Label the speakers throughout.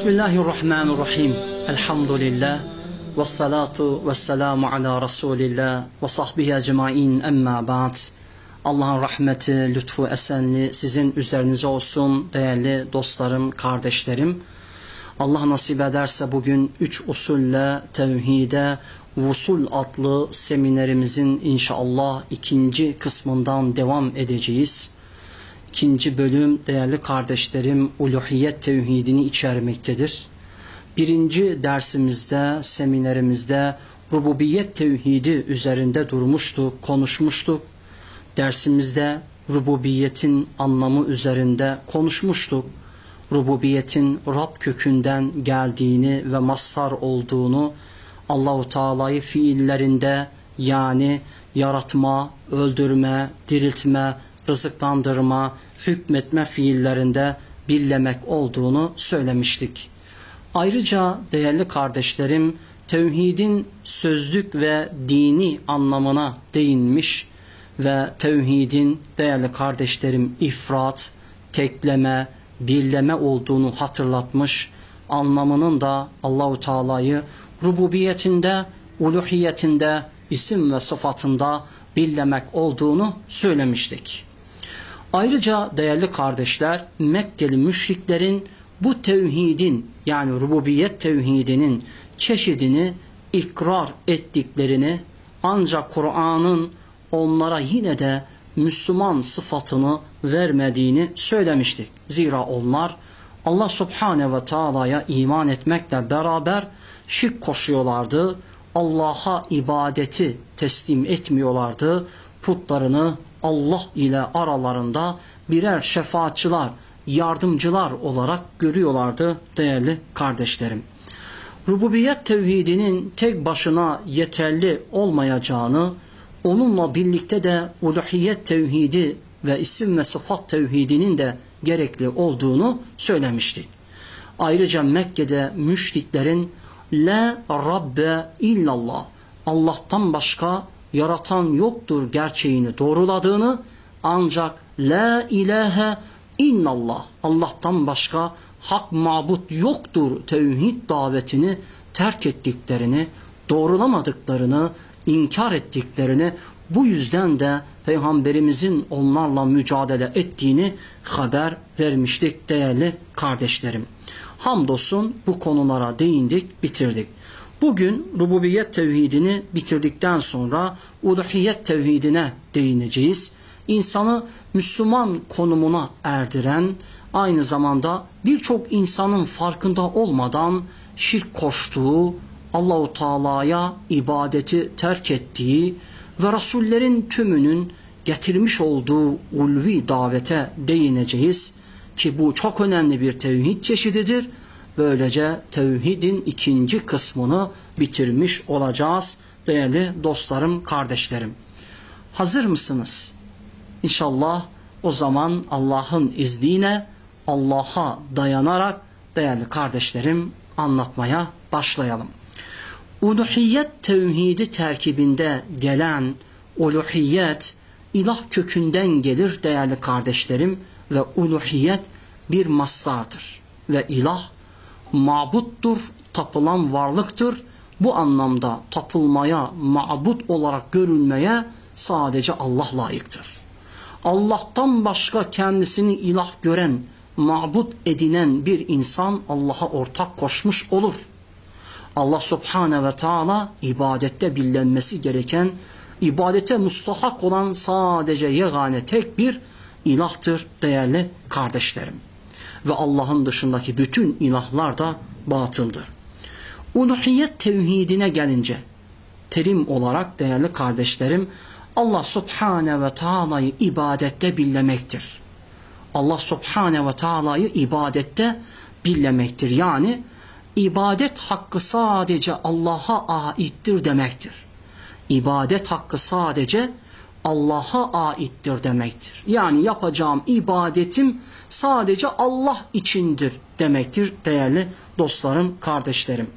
Speaker 1: Bismillahirrahmanirrahim. Elhamdülillah. Ve salatu ve selamu ala Resulillah ve sahbihi ecmain emma ba'd. Allah'ın rahmeti, lütfu, esenli sizin üzerinize olsun değerli dostlarım, kardeşlerim. Allah nasip ederse bugün üç usulle tevhide Vusul adlı seminerimizin inşallah ikinci kısmından devam edeceğiz. İkinci bölüm değerli kardeşlerim uluhiyet tevhidini içermektedir. Birinci dersimizde, seminerimizde rububiyet tevhidi üzerinde durmuştuk, konuşmuştuk. Dersimizde rububiyetin anlamı üzerinde konuşmuştuk. Rububiyetin Rab kökünden geldiğini ve mazhar olduğunu, Allahu Teala'yı fiillerinde yani yaratma, öldürme, diriltme, rızıklandırma, hükmetme fiillerinde birlemek olduğunu söylemiştik. Ayrıca değerli kardeşlerim tevhidin sözlük ve dini anlamına değinmiş ve tevhidin değerli kardeşlerim ifrat, tekleme, birleme olduğunu hatırlatmış. Anlamının da Allahu Teala'yı rububiyetinde, uluhiyetinde, isim ve sıfatında birlemek olduğunu söylemiştik. Ayrıca değerli kardeşler Mekkeli müşriklerin bu tevhidin yani rububiyet tevhidinin çeşidini ikrar ettiklerini ancak Kur'an'ın onlara yine de Müslüman sıfatını vermediğini söylemiştik. Zira onlar Allah Subhane ve Taala'ya iman etmekle beraber şirk koşuyorlardı. Allah'a ibadeti teslim etmiyorlardı. Putlarını Allah ile aralarında birer şefaatçılar, yardımcılar olarak görüyorlardı değerli kardeşlerim. Rububiyet tevhidinin tek başına yeterli olmayacağını, onunla birlikte de uluhiyet tevhidi ve isim ve sıfat tevhidinin de gerekli olduğunu söylemiştik. Ayrıca Mekke'de müşriklerin La Rabbe illallah Allah'tan başka yaratan yoktur gerçeğini doğruladığını ancak La ilahe innallah Allah'tan başka hak mabut yoktur tevhid davetini terk ettiklerini, doğrulamadıklarını, inkar ettiklerini bu yüzden de Peygamberimizin onlarla mücadele ettiğini haber vermiştik değerli kardeşlerim. Hamdolsun bu konulara değindik, bitirdik. Bugün rububiyet tevhidini bitirdikten sonra uluhiyet tevhidine değineceğiz. İnsanı Müslüman konumuna erdiren, aynı zamanda birçok insanın farkında olmadan şirk koştuğu, Allahu Teala'ya ibadeti terk ettiği ve Resullerin tümünün getirmiş olduğu ulvi davete değineceğiz ki bu çok önemli bir tevhid çeşididir. Böylece tevhidin ikinci kısmını bitirmiş olacağız değerli dostlarım, kardeşlerim. Hazır mısınız? İnşallah o zaman Allah'ın izniyle Allah'a dayanarak değerli kardeşlerim anlatmaya başlayalım. Uluhiyet tevhidi terkibinde gelen uluhiyet ilah kökünden gelir değerli kardeşlerim ve uluhiyet bir mastardır ve ilah mabuttur, tapılan varlıktır. Bu anlamda tapılmaya, mabut olarak görülmeye sadece Allah layıktır. Allah'tan başka kendisini ilah gören, mabut edinen bir insan Allah'a ortak koşmuş olur. Allah subhane ve taala ibadette billenmesi gereken, ibadete mustahak olan sadece yegane tek bir ilahtır değerli kardeşlerim. Ve Allah'ın dışındaki bütün ilahlar da batıldır. Uluhiyet tevhidine gelince, terim olarak değerli kardeşlerim, Allah subhane ve taala'yı ibadette billemektir. Allah subhane ve taala'yı ibadette billemektir. Yani ibadet hakkı sadece Allah'a aittir demektir. İbadet hakkı sadece Allah'a aittir demektir. Yani yapacağım ibadetim sadece Allah içindir demektir değerli dostlarım, kardeşlerim.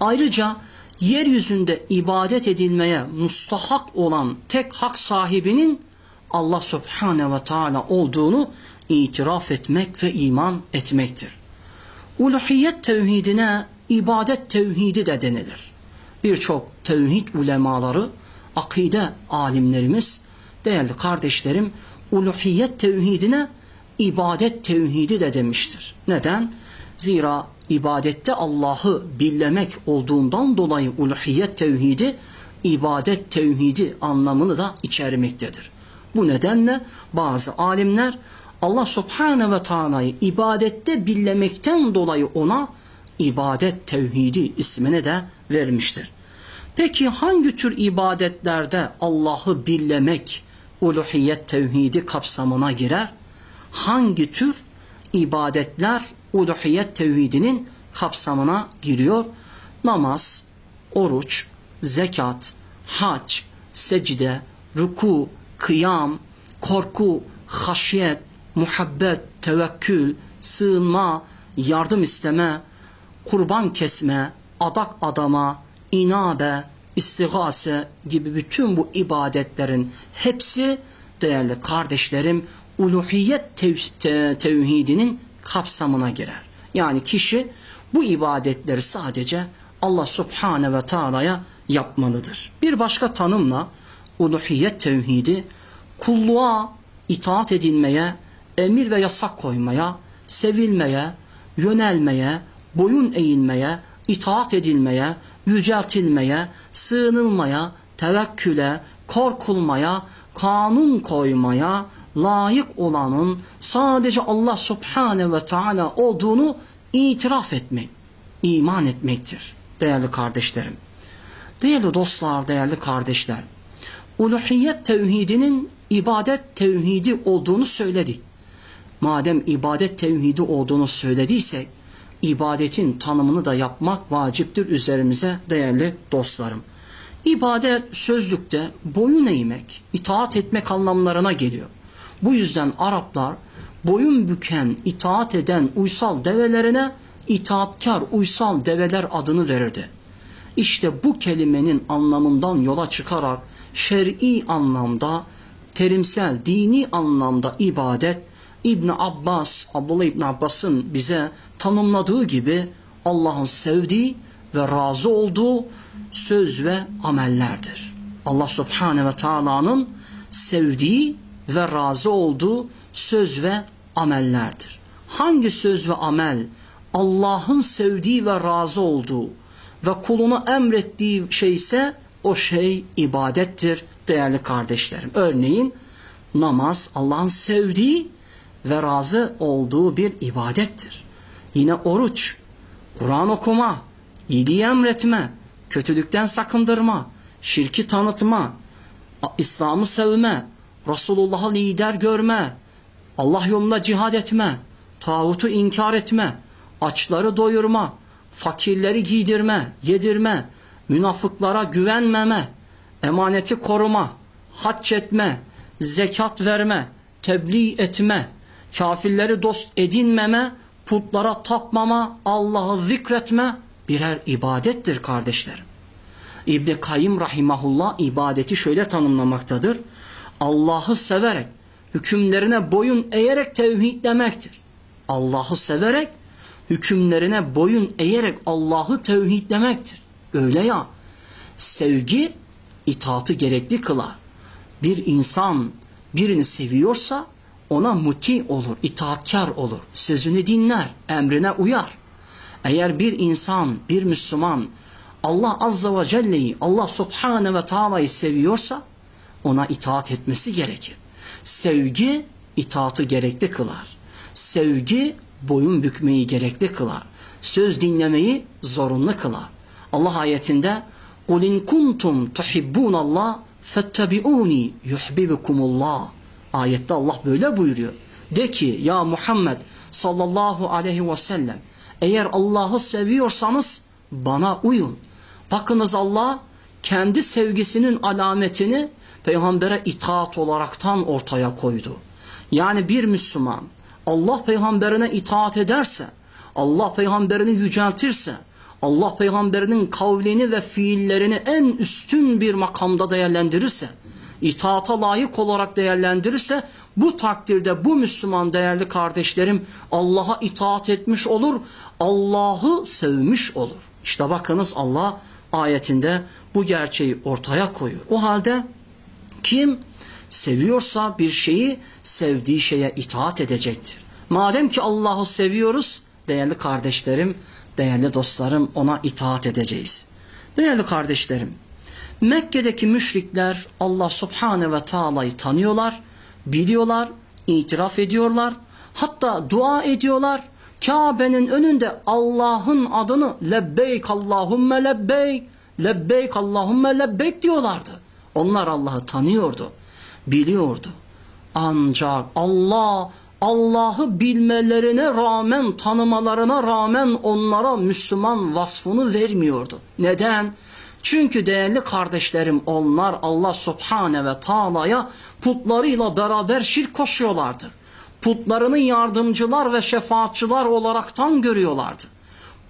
Speaker 1: Ayrıca yeryüzünde ibadet edilmeye mustahak olan tek hak sahibinin Allah Subhane ve Teala olduğunu itiraf etmek ve iman etmektir. Uluhiyet tevhidine ibadet tevhidi de denilir. Birçok tevhid ulemaları, akide alimlerimiz, değerli kardeşlerim, uluhiyet tevhidine ibadet tevhidi de demiştir. Neden? Zira ibadette Allah'ı billemek olduğundan dolayı uluhiyet tevhidi ibadet tevhidi anlamını da içermektedir. Bu nedenle bazı alimler Allah subhane ve Taala'yı ibadette billemekten dolayı ona ibadet tevhidi ismini de vermiştir. Peki hangi tür ibadetlerde Allah'ı billemek uluhiyet tevhidi kapsamına girer? Hangi tür ibadetler uluhiyet tevhidinin kapsamına giriyor? Namaz, oruç, zekat, hac, secde, ruku, kıyam, korku, haşyet, muhabbet, tevekkül, sığınma, yardım isteme, kurban kesme, adak adama, inabe, istigase gibi bütün bu ibadetlerin hepsi değerli kardeşlerim uluhiyet tev te tevhidinin kapsamına girer. Yani kişi bu ibadetleri sadece Allah subhane ve taala'ya yapmalıdır. Bir başka tanımla uluhiyet tevhidi kulluğa itaat edilmeye, emir ve yasak koymaya, sevilmeye, yönelmeye, boyun eğilmeye, itaat edilmeye, yüceltilmeye, sığınılmaya, tevekküle, korkulmaya, kanun koymaya layık olanın sadece Allah subhane ve teala olduğunu itiraf etmek, iman etmektir değerli kardeşlerim. Değerli dostlar, değerli kardeşler, uluhiyet tevhidinin ibadet tevhidi olduğunu söyledik. Madem ibadet tevhidi olduğunu söylediysek, ibadetin tanımını da yapmak vaciptir üzerimize değerli dostlarım. İbadet sözlükte boyun eğmek, itaat etmek anlamlarına geliyor. Bu yüzden Araplar boyun büken, itaat eden uysal develerine itaatkar uysal develer adını verirdi. İşte bu kelimenin anlamından yola çıkarak şer'i anlamda, terimsel, dini anlamda ibadet İbn Abbas, Abdullah İbn Abbas'ın bize tanımladığı gibi Allah'ın sevdiği ve razı olduğu söz ve amellerdir. Allah Subhanahu ve Taala'nın sevdiği ve razı olduğu söz ve amellerdir. Hangi söz ve amel Allah'ın sevdiği ve razı olduğu ve kuluna emrettiği şey ise o şey ibadettir değerli kardeşlerim. Örneğin namaz Allah'ın sevdiği ve razı olduğu bir ibadettir. Yine oruç, Kur'an okuma, iyiliği emretme, kötülükten sakındırma, şirki tanıtma, İslam'ı sevme, Resulullah'ı lider görme, Allah yolunda cihad etme, tağutu inkar etme, açları doyurma, fakirleri giydirme, yedirme, münafıklara güvenmeme, emaneti koruma, hac etme, zekat verme, tebliğ etme, kafirleri dost edinmeme, putlara tapmama, Allah'ı zikretme birer ibadettir kardeşlerim. İbni Kayyım Rahimahullah ibadeti şöyle tanımlamaktadır. Allah'ı severek, hükümlerine boyun eğerek tevhidlemektir. Allah'ı severek, hükümlerine boyun eğerek Allah'ı tevhidlemektir. Öyle ya, sevgi itaatı gerekli kılar. Bir insan birini seviyorsa ona muti olur, itaatkar olur, sözünü dinler, emrine uyar. Eğer bir insan, bir Müslüman Allah Azza ve Celle'yi, Allah Subhane ve Taala'yı seviyorsa ona itaat etmesi gerekir. Sevgi itaatı gerekli kılar. Sevgi boyun bükmeyi gerekli kılar. Söz dinlemeyi zorunlu kılar. Allah ayetinde قُلْ اِنْ كُنْتُمْ تُحِبُّونَ اللّٰهِ فَاتَّبِعُونِ يُحْبِبُكُمُ اللّٰهِ Ayette Allah böyle buyuruyor. De ki ya Muhammed sallallahu aleyhi ve sellem eğer Allah'ı seviyorsanız bana uyun. Bakınız Allah kendi sevgisinin alametini peygambere itaat olaraktan ortaya koydu. Yani bir Müslüman Allah peygamberine itaat ederse, Allah peygamberini yüceltirse, Allah peygamberinin kavlini ve fiillerini en üstün bir makamda değerlendirirse, itaata layık olarak değerlendirirse bu takdirde bu Müslüman değerli kardeşlerim Allah'a itaat etmiş olur, Allah'ı sevmiş olur. İşte bakınız Allah ayetinde bu gerçeği ortaya koyuyor. O halde kim seviyorsa bir şeyi sevdiği şeye itaat edecektir. Madem ki Allah'ı seviyoruz değerli kardeşlerim, değerli dostlarım ona itaat edeceğiz. Değerli kardeşlerim, Mekke'deki müşrikler Allah Subhane ve Taala'yı tanıyorlar, biliyorlar, itiraf ediyorlar, hatta dua ediyorlar. Kabe'nin önünde Allah'ın adını lebbeyk Allahümme lebbeyk, lebbeyk Allahümme lebbeyk diyorlardı. Onlar Allah'ı tanıyordu, biliyordu. Ancak Allah Allah'ı bilmelerine rağmen, tanımalarına rağmen onlara Müslüman vasfını vermiyordu. Neden? Çünkü değerli kardeşlerim onlar Allah Subhane ve Taala'ya putlarıyla beraber şirk koşuyorlardı. Putlarını yardımcılar ve şefaatçılar olaraktan görüyorlardı.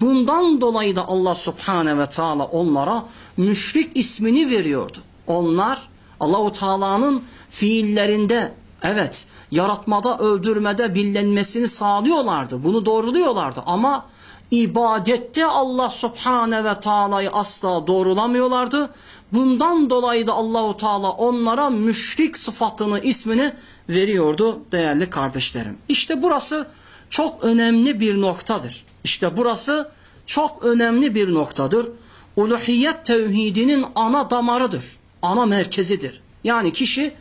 Speaker 1: Bundan dolayı da Allah Subhane ve Taala onlara müşrik ismini veriyordu. Onlar Allahu Teala'nın fiillerinde evet yaratmada, öldürmede billenmesini sağlıyorlardı. Bunu doğruluyorlardı ama ibadette Allah Subhane ve Taala'yı asla doğrulamıyorlardı. Bundan dolayı da Allahu Teala onlara müşrik sıfatını, ismini veriyordu değerli kardeşlerim. İşte burası çok önemli bir noktadır. İşte burası çok önemli bir noktadır. Uluhiyet tevhidinin ana damarıdır. Ana merkezidir. Yani kişi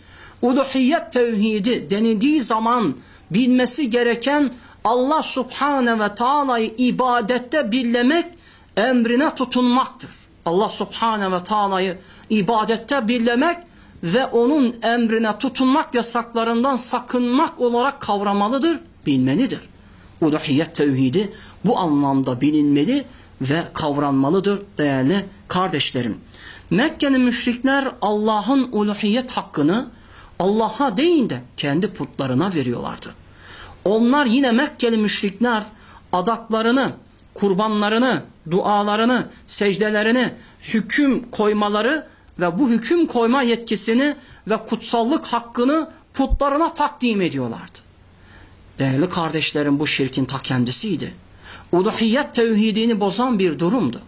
Speaker 1: uluhiyet tevhidi denildiği zaman bilmesi gereken Allah subhane ve taala'yı ibadette birlemek emrine tutunmaktır. Allah subhane ve taala'yı ibadette birlemek ve onun emrine tutunmak yasaklarından sakınmak olarak kavramalıdır, bilmelidir. Uluhiyet tevhidi bu anlamda bilinmeli ve kavranmalıdır değerli kardeşlerim. Mekke'nin müşrikler Allah'ın uluhiyet hakkını Allah'a değil de kendi putlarına veriyorlardı. Onlar yine Mekkeli müşrikler adaklarını, kurbanlarını, dualarını, secdelerini, hüküm koymaları ve bu hüküm koyma yetkisini ve kutsallık hakkını putlarına takdim ediyorlardı. Değerli kardeşlerim bu şirkin ta kendisiydi. Uluhiyet tevhidini bozan bir durumdu.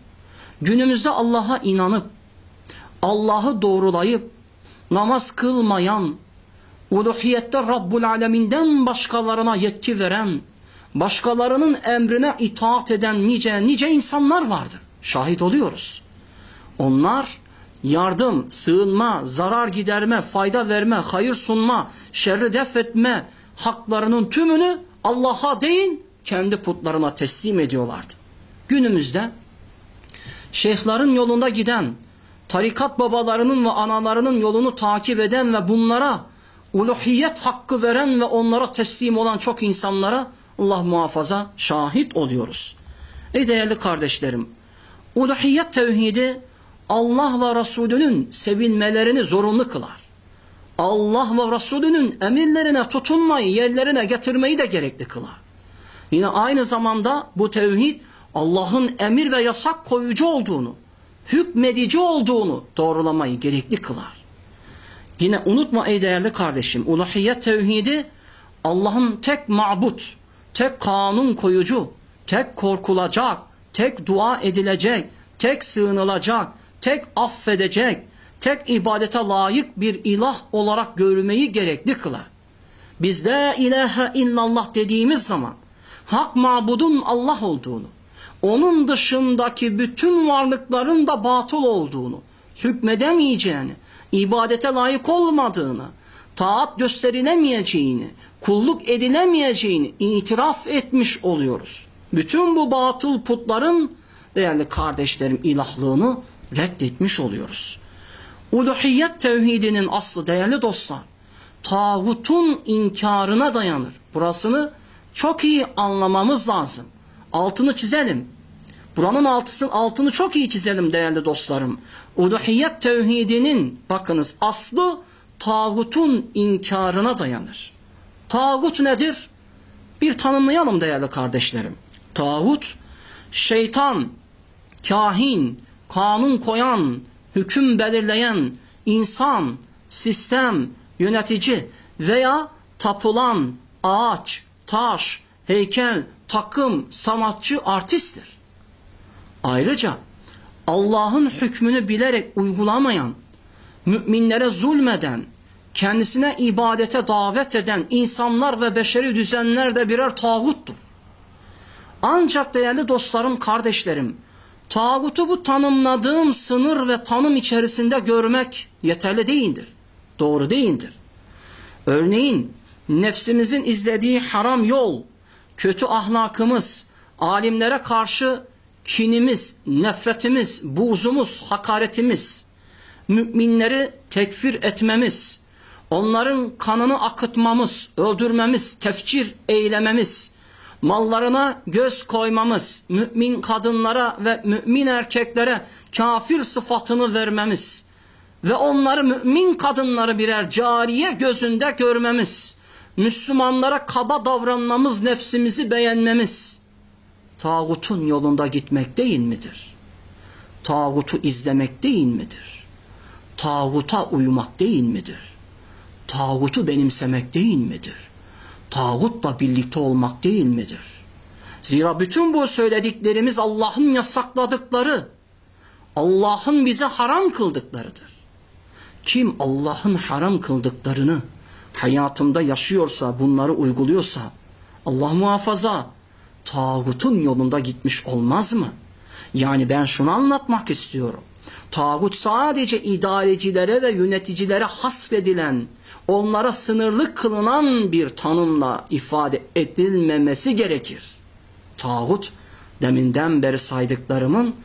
Speaker 1: Günümüzde Allah'a inanıp, Allah'ı doğrulayıp, namaz kılmayan, uluhiyette Rabbul Aleminden başkalarına yetki veren, başkalarının emrine itaat eden nice nice insanlar vardır. Şahit oluyoruz. Onlar yardım, sığınma, zarar giderme, fayda verme, hayır sunma, şerri def etme haklarının tümünü Allah'a değil kendi putlarına teslim ediyorlardı. Günümüzde şeyhlerin yolunda giden, tarikat babalarının ve analarının yolunu takip eden ve bunlara uluhiyet hakkı veren ve onlara teslim olan çok insanlara Allah muhafaza şahit oluyoruz. Ey değerli kardeşlerim, uluhiyet tevhidi Allah ve Resulünün sevilmelerini zorunlu kılar. Allah ve Resulünün emirlerine tutunmayı, yerlerine getirmeyi de gerekli kılar. Yine aynı zamanda bu tevhid Allah'ın emir ve yasak koyucu olduğunu, hükmedici olduğunu doğrulamayı gerekli kılar. Yine unutma ey değerli kardeşim, uluhiyet tevhidi Allah'ın tek mabut, tek kanun koyucu, tek korkulacak, tek dua edilecek, tek sığınılacak, tek affedecek, tek ibadete layık bir ilah olarak görmeyi gerekli kılar. Biz de ilahe illallah dediğimiz zaman hak mabudun Allah olduğunu, onun dışındaki bütün varlıkların da batıl olduğunu, hükmedemeyeceğini, ibadete layık olmadığını, taat gösterilemeyeceğini, kulluk edilemeyeceğini itiraf etmiş oluyoruz. Bütün bu batıl putların değerli kardeşlerim ilahlığını reddetmiş oluyoruz. Uluhiyet tevhidinin aslı değerli dostlar, tağutun inkarına dayanır. Burasını çok iyi anlamamız lazım. Altını çizelim. Buranın altısın, altını çok iyi çizelim değerli dostlarım. Uluhiyet tevhidinin bakınız aslı tağutun inkarına dayanır. Tağut nedir? Bir tanımlayalım değerli kardeşlerim. Tağut şeytan, kahin, kanun koyan, hüküm belirleyen, insan, sistem, yönetici veya tapılan ağaç, taş, heykel, takım, sanatçı, artisttir. Ayrıca Allah'ın hükmünü bilerek uygulamayan, müminlere zulmeden, kendisine ibadete davet eden insanlar ve beşeri düzenler de birer tağuttur. Ancak değerli dostlarım, kardeşlerim, tağutu bu tanımladığım sınır ve tanım içerisinde görmek yeterli değildir. Doğru değildir. Örneğin nefsimizin izlediği haram yol, kötü ahlakımız, alimlere karşı kinimiz, nefretimiz, buğzumuz, hakaretimiz, müminleri tekfir etmemiz, onların kanını akıtmamız, öldürmemiz, tefcir eylememiz, mallarına göz koymamız, mümin kadınlara ve mümin erkeklere kafir sıfatını vermemiz. Ve onları mümin kadınları birer cariye gözünde görmemiz, Müslümanlara kaba davranmamız, nefsimizi beğenmemiz, tağutun yolunda gitmek değil midir? Tağutu izlemek değil midir? Tağuta uymak değil midir? Tağutu benimsemek değil midir? Tağutla birlikte olmak değil midir? Zira bütün bu söylediklerimiz Allah'ın yasakladıkları, Allah'ın bize haram kıldıklarıdır. Kim Allah'ın haram kıldıklarını hayatında yaşıyorsa, bunları uyguluyorsa, Allah muhafaza, tağutun yolunda gitmiş olmaz mı? Yani ben şunu anlatmak istiyorum. Tağut sadece idarecilere ve yöneticilere hasredilen, onlara sınırlı kılınan bir tanımla ifade edilmemesi gerekir. Tağut, deminden beri saydıklarımın